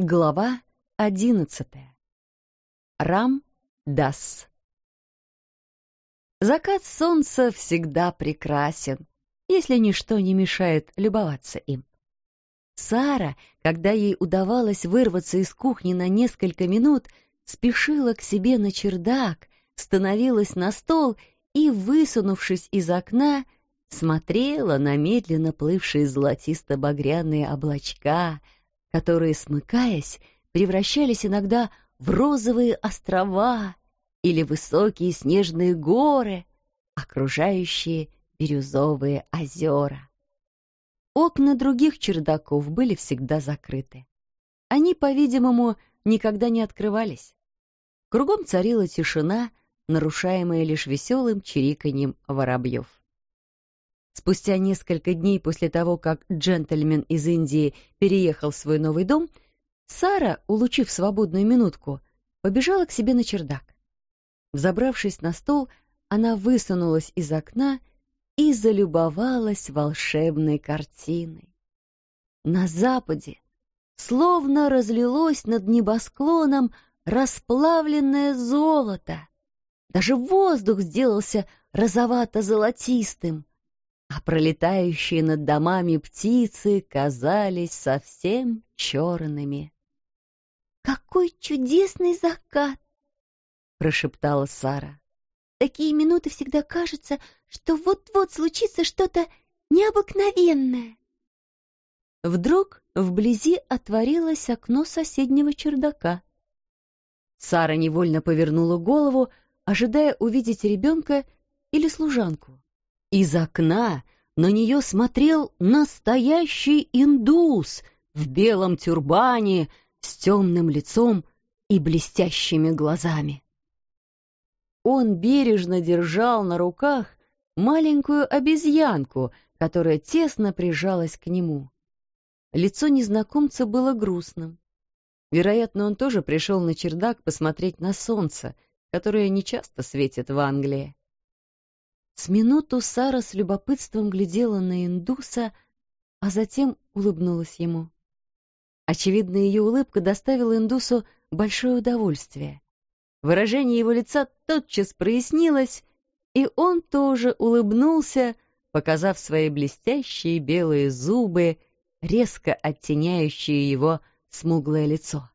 Глава одиннадцатая. Рам Дас. Закат солнца всегда прекрасен, если ничто не мешает любоваться им. Сара, когда ей удавалось вырваться из кухни на несколько минут, спешила к себе на чердак, становилась на стол и, высунувшись из окна, смотрела на медленно плывшие золотисто-багряные облачка — которые, смыкаясь, превращались иногда в розовые острова или высокие снежные горы, окружающие бирюзовые озера. Окна других чердаков были всегда закрыты. Они, по-видимому, никогда не открывались. Кругом царила тишина, нарушаемая лишь веселым чириканьем воробьев. Спустя несколько дней после того, как джентльмен из Индии переехал в свой новый дом, Сара, улучив свободную минутку, побежала к себе на чердак. Забравшись на стол, она высунулась из окна и залюбовалась волшебной картиной. На западе словно разлилось над небосклоном расплавленное золото. Даже воздух сделался розовато-золотистым — а пролетающие над домами птицы казались совсем черными. «Какой чудесный закат!» — прошептала Сара. «Такие минуты всегда кажется, что вот-вот случится что-то необыкновенное». Вдруг вблизи отворилось окно соседнего чердака. Сара невольно повернула голову, ожидая увидеть ребенка или служанку. Из окна на нее смотрел настоящий индус в белом тюрбане с темным лицом и блестящими глазами. Он бережно держал на руках маленькую обезьянку, которая тесно прижалась к нему. Лицо незнакомца было грустным. Вероятно, он тоже пришел на чердак посмотреть на солнце, которое нечасто светит в Англии. С минуту Сара с любопытством глядела на индуса, а затем улыбнулась ему. Очевидно, ее улыбка доставила индусу большое удовольствие. Выражение его лица тотчас прояснилось, и он тоже улыбнулся, показав свои блестящие белые зубы, резко оттеняющие его смуглое лицо.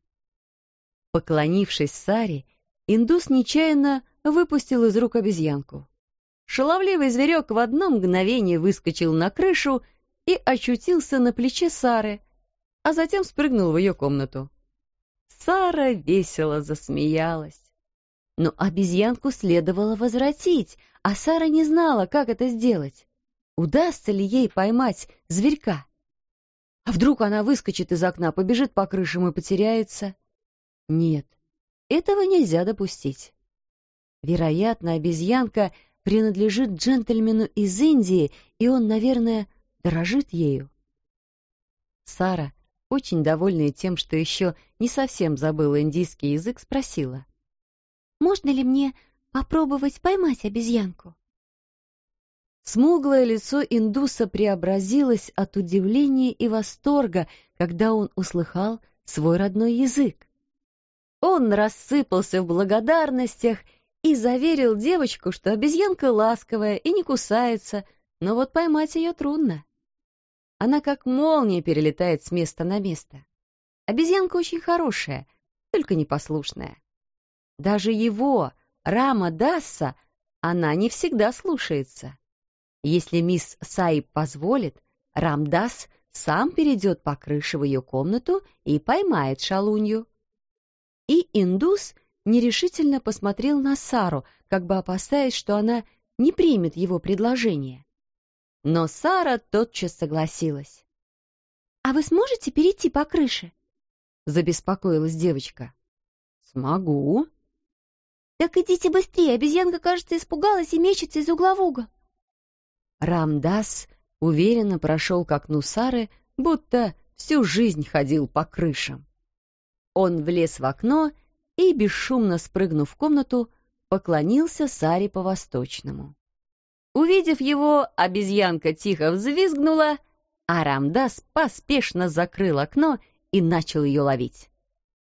Поклонившись Саре, индус нечаянно выпустил из рук обезьянку. Шаловливый зверек в одно мгновение выскочил на крышу и очутился на плече Сары, а затем спрыгнул в ее комнату. Сара весело засмеялась. Но обезьянку следовало возвратить, а Сара не знала, как это сделать. Удастся ли ей поймать зверька? А вдруг она выскочит из окна, побежит по крышам и потеряется? Нет, этого нельзя допустить. Вероятно, обезьянка принадлежит джентльмену из Индии, и он, наверное, дорожит ею. Сара, очень довольная тем, что еще не совсем забыла индийский язык, спросила. «Можно ли мне попробовать поймать обезьянку?» Смуглое лицо индуса преобразилось от удивления и восторга, когда он услыхал свой родной язык. Он рассыпался в благодарностях и заверил девочку, что обезьянка ласковая и не кусается, но вот поймать ее трудно. Она как молния перелетает с места на место. Обезьянка очень хорошая, только непослушная. Даже его, Рама Дасса, она не всегда слушается. Если мисс Саиб позволит, Рамдас сам перейдет по крыше в ее комнату и поймает шалунью. И индус нерешительно посмотрел на Сару, как бы опасаясь, что она не примет его предложение. Но Сара тотчас согласилась. «А вы сможете перейти по крыше?» — забеспокоилась девочка. «Смогу». «Так идите быстрее, обезьянка, кажется, испугалась и мечется из угла в угол». Рамдас уверенно прошел к окну Сары, будто всю жизнь ходил по крышам. Он влез в окно и, бесшумно спрыгнув в комнату, поклонился Саре по-восточному. Увидев его, обезьянка тихо взвизгнула, а Рамдас поспешно закрыл окно и начал ее ловить.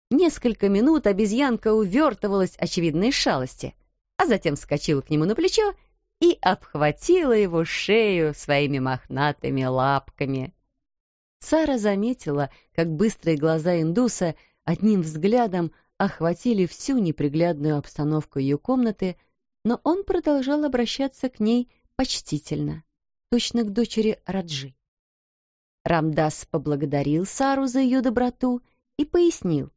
Несколько минут обезьянка увертывалась очевидной шалости, а затем вскочила к нему на плечо и обхватила его шею своими мохнатыми лапками. Сара заметила, как быстрые глаза индуса одним взглядом охватили всю неприглядную обстановку ее комнаты, но он продолжал обращаться к ней почтительно, точно к дочери Раджи. Рамдас поблагодарил Сару за ее доброту и пояснил,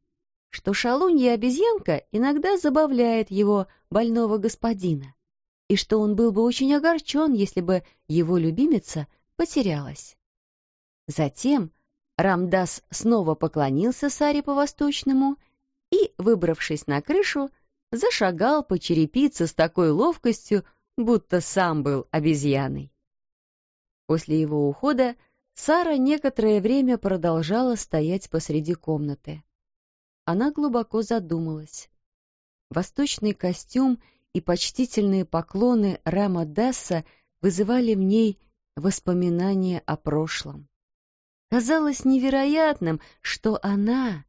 что шалунья-обезьянка иногда забавляет его больного господина, и что он был бы очень огорчен, если бы его любимица потерялась. Затем Рамдас снова поклонился Саре по-восточному и, выбравшись на крышу, зашагал по черепице с такой ловкостью, будто сам был обезьяной. После его ухода Сара некоторое время продолжала стоять посреди комнаты. Она глубоко задумалась. Восточный костюм и почтительные поклоны Рама Дасса вызывали в ней воспоминания о прошлом. Казалось невероятным, что она,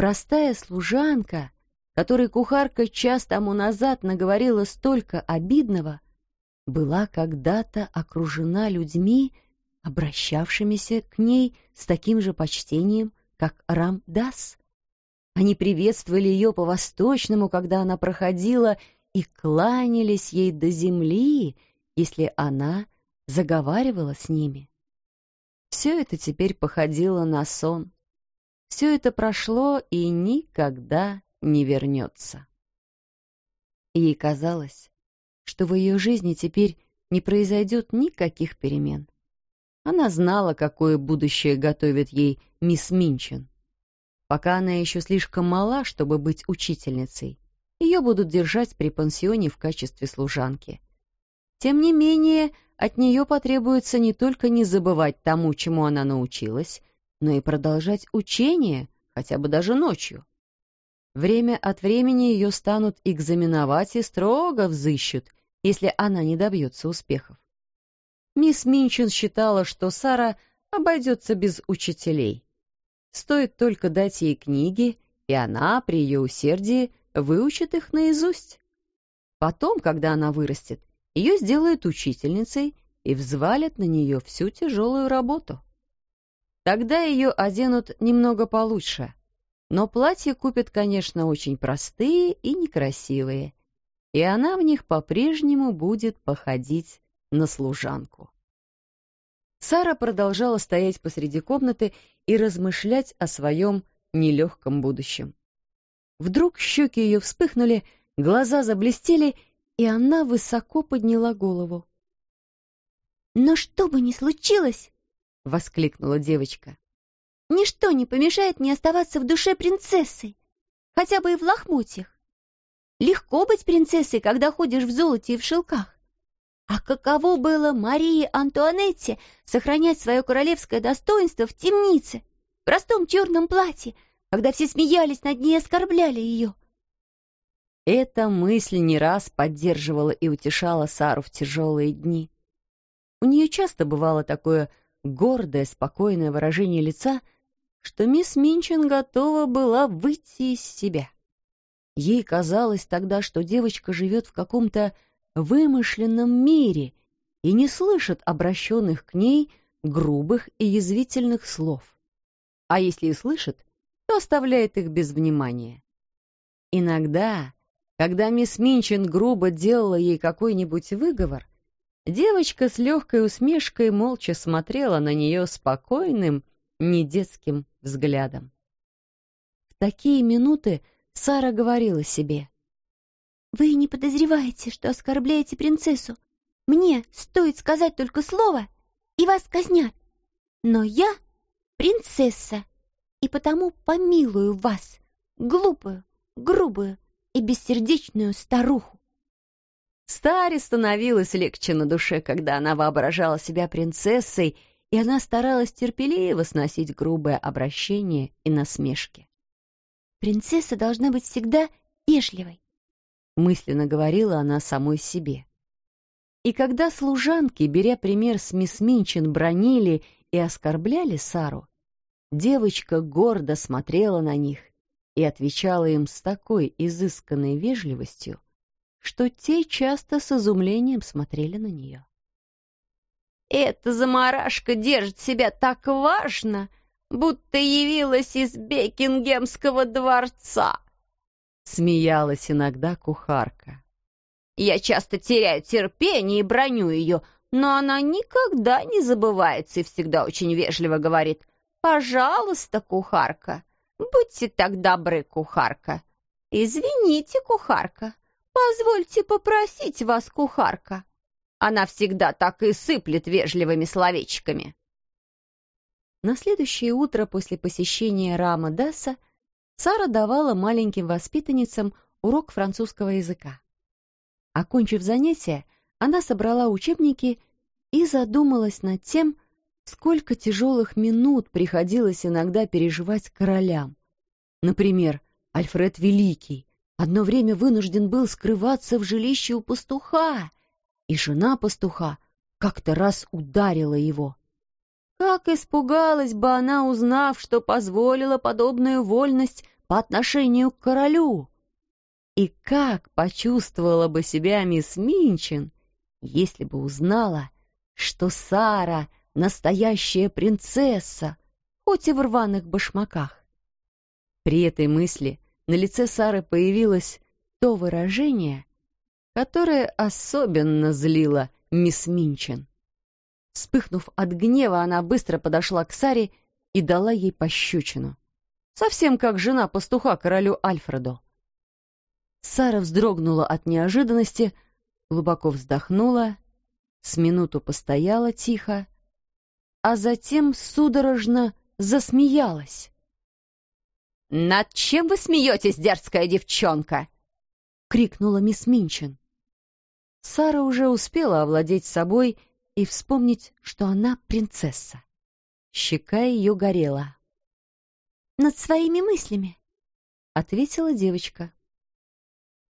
простая служанка, которой кухарка час тому назад наговорила столько обидного, была когда-то окружена людьми, обращавшимися к ней с таким же почтением, как Рамдас. Они приветствовали ее по-восточному, когда она проходила, и кланялись ей до земли, если она заговаривала с ними. Все это теперь походило на сон. Все это прошло и никогда не вернется. Ей казалось, что в ее жизни теперь не произойдет никаких перемен. Она знала, какое будущее готовит ей мисс Минчин. Пока она еще слишком мала, чтобы быть учительницей, ее будут держать при пансионе в качестве служанки. Тем не менее, от нее потребуется не только не забывать тому, чему она научилась, но и продолжать учение, хотя бы даже ночью. Время от времени ее станут экзаменовать и строго взыщут, если она не добьется успехов. Мисс Минчин считала, что Сара обойдется без учителей. Стоит только дать ей книги, и она, при ее усердии, выучит их наизусть. Потом, когда она вырастет, ее сделают учительницей и взвалят на нее всю тяжелую работу. Тогда ее оденут немного получше, но платья купят, конечно, очень простые и некрасивые, и она в них по-прежнему будет походить на служанку. Сара продолжала стоять посреди комнаты и размышлять о своем нелегком будущем. Вдруг щеки ее вспыхнули, глаза заблестели, и она высоко подняла голову. «Но что бы ни случилось!» — воскликнула девочка. «Ничто не помешает мне оставаться в душе принцессой, хотя бы и в лохмотьях. Легко быть принцессой, когда ходишь в золоте и в шелках. А каково было Марии Антуанетте сохранять свое королевское достоинство в темнице, в простом черном платье, когда все смеялись над ней и оскорбляли ее? Эта мысль не раз поддерживала и утешала Сару в тяжелые дни. У нее часто бывало такое гордое, спокойное выражение лица, что мисс Минчин готова была выйти из себя. Ей казалось тогда, что девочка живет в каком-то вымышленном мире и не слышит обращенных к ней грубых и язвительных слов. А если и слышит, то оставляет их без внимания. Иногда, когда мисс Минчин грубо делала ей какой-нибудь выговор, девочка с легкой усмешкой молча смотрела на нее спокойным, недетским взглядом. В такие минуты Сара говорила себе — вы не подозреваете, что оскорбляете принцессу. Мне стоит сказать только слово, и вас казнят. Но я принцесса, и потому помилую вас, глупую, грубую и бессердечную старуху. Старе становилось легче на душе, когда она воображала себя принцессой, и она старалась терпеливо сносить грубое обращение и насмешки. Принцесса должна быть всегда вежливой, мысленно говорила она самой себе. И когда служанки, беря пример с мисс Минчин, бронили и оскорбляли Сару, девочка гордо смотрела на них и отвечала им с такой изысканной вежливостью, что те часто с изумлением смотрели на нее. «Эта заморашка держит себя так важно, будто явилась из Бекингемского дворца!» Смеялась иногда кухарка. «Я часто теряю терпение и броню ее, но она никогда не забывается и всегда очень вежливо говорит «Пожалуйста, кухарка, будьте так добры, кухарка». «Извините, кухарка, позвольте попросить вас, кухарка». Она всегда так и сыплет вежливыми словечками. На следующее утро после посещения Рама Даса Сара давала маленьким воспитанницам урок французского языка. Окончив занятие, она собрала учебники и задумалась над тем, сколько тяжелых минут приходилось иногда переживать королям. Например, Альфред Великий одно время вынужден был скрываться в жилище у пастуха, и жена пастуха как-то раз ударила его. Как испугалась бы она, узнав, что позволила подобную вольность по отношению к королю! И как почувствовала бы себя мисс Минчин, если бы узнала, что Сара — настоящая принцесса, хоть и в рваных башмаках. При этой мысли на лице Сары появилось то выражение, которое особенно злило мисс Минчин. Вспыхнув от гнева, она быстро подошла к Саре и дала ей пощечину. Совсем как жена пастуха королю Альфреду. Сара вздрогнула от неожиданности, глубоко вздохнула, с минуту постояла тихо, а затем судорожно засмеялась. «Над чем вы смеетесь, дерзкая девчонка?» — крикнула мисс Минчин. Сара уже успела овладеть собой и вспомнить, что она принцесса. Щека ее горела. «Над своими мыслями», — ответила девочка.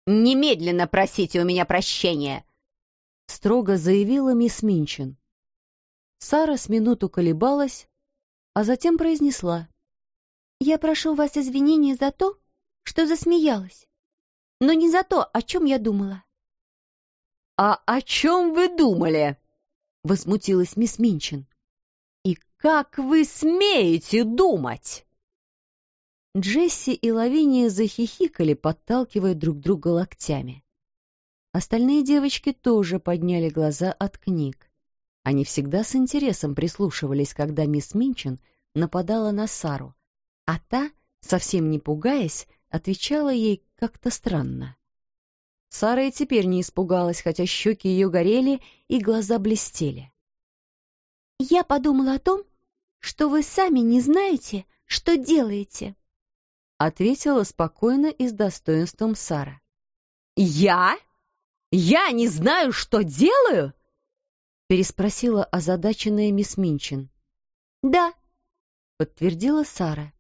«Немедленно просите у меня прощения!» — строго заявила мисс Минчин. Сара с минуту колебалась, а затем произнесла. «Я прошу вас извинения за то, что засмеялась, но не за то, о чем я думала». «А о чем вы думали?» — возмутилась мисс Минчин. «И как вы смеете думать?» Джесси и Лавиния захихикали, подталкивая друг друга локтями. Остальные девочки тоже подняли глаза от книг. Они всегда с интересом прислушивались, когда мисс Минчин нападала на Сару, а та, совсем не пугаясь, отвечала ей как-то странно. Сара и теперь не испугалась, хотя щеки ее горели и глаза блестели. «Я подумала о том, что вы сами не знаете, что делаете», — ответила спокойно и с достоинством Сара. «Я? Я не знаю, что делаю?» — переспросила озадаченная мисс Минчин. «Да», — подтвердила Сара.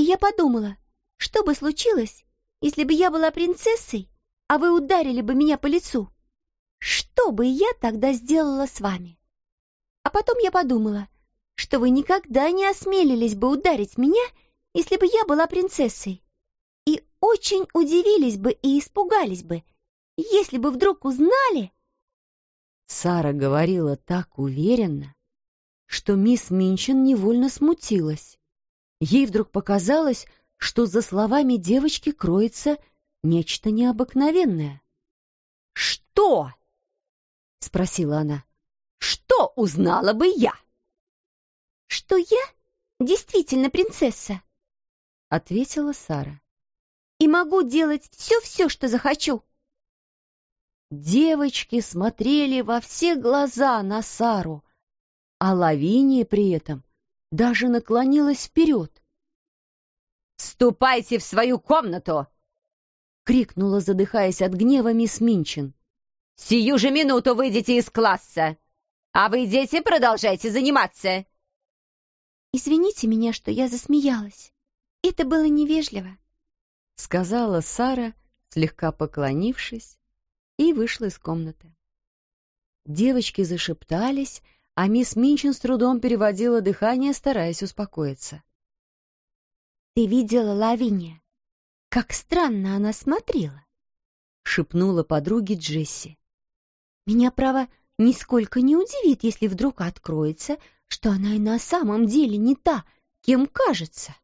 «И я подумала, что бы случилось, если бы я была принцессой, а вы ударили бы меня по лицу? Что бы я тогда сделала с вами? А потом я подумала, что вы никогда не осмелились бы ударить меня, если бы я была принцессой. И очень удивились бы и испугались бы, если бы вдруг узнали... Сара говорила так уверенно, что мисс Минчин невольно смутилась. Ей вдруг показалось, что за словами девочки кроется нечто необыкновенное. «Что?» — спросила она. «Что узнала бы я?» «Что я действительно принцесса», — ответила Сара. «И могу делать все-все, что захочу». Девочки смотрели во все глаза на Сару, а Лавиния при этом даже наклонилась вперед. «Ступайте в свою комнату!» — крикнула, задыхаясь от гнева мисс Минчин. «Сию же минуту выйдите из класса! А вы, дети, продолжайте заниматься!» «Извините меня, что я засмеялась. Это было невежливо», — сказала Сара, слегка поклонившись, и вышла из комнаты. Девочки зашептались, а мисс Минчин с трудом переводила дыхание, стараясь успокоиться. «Ты видела Лавиния? Как странно она смотрела!» — шепнула подруге Джесси. «Меня, право, нисколько не удивит, если вдруг откроется, что она и на самом деле не та, кем кажется».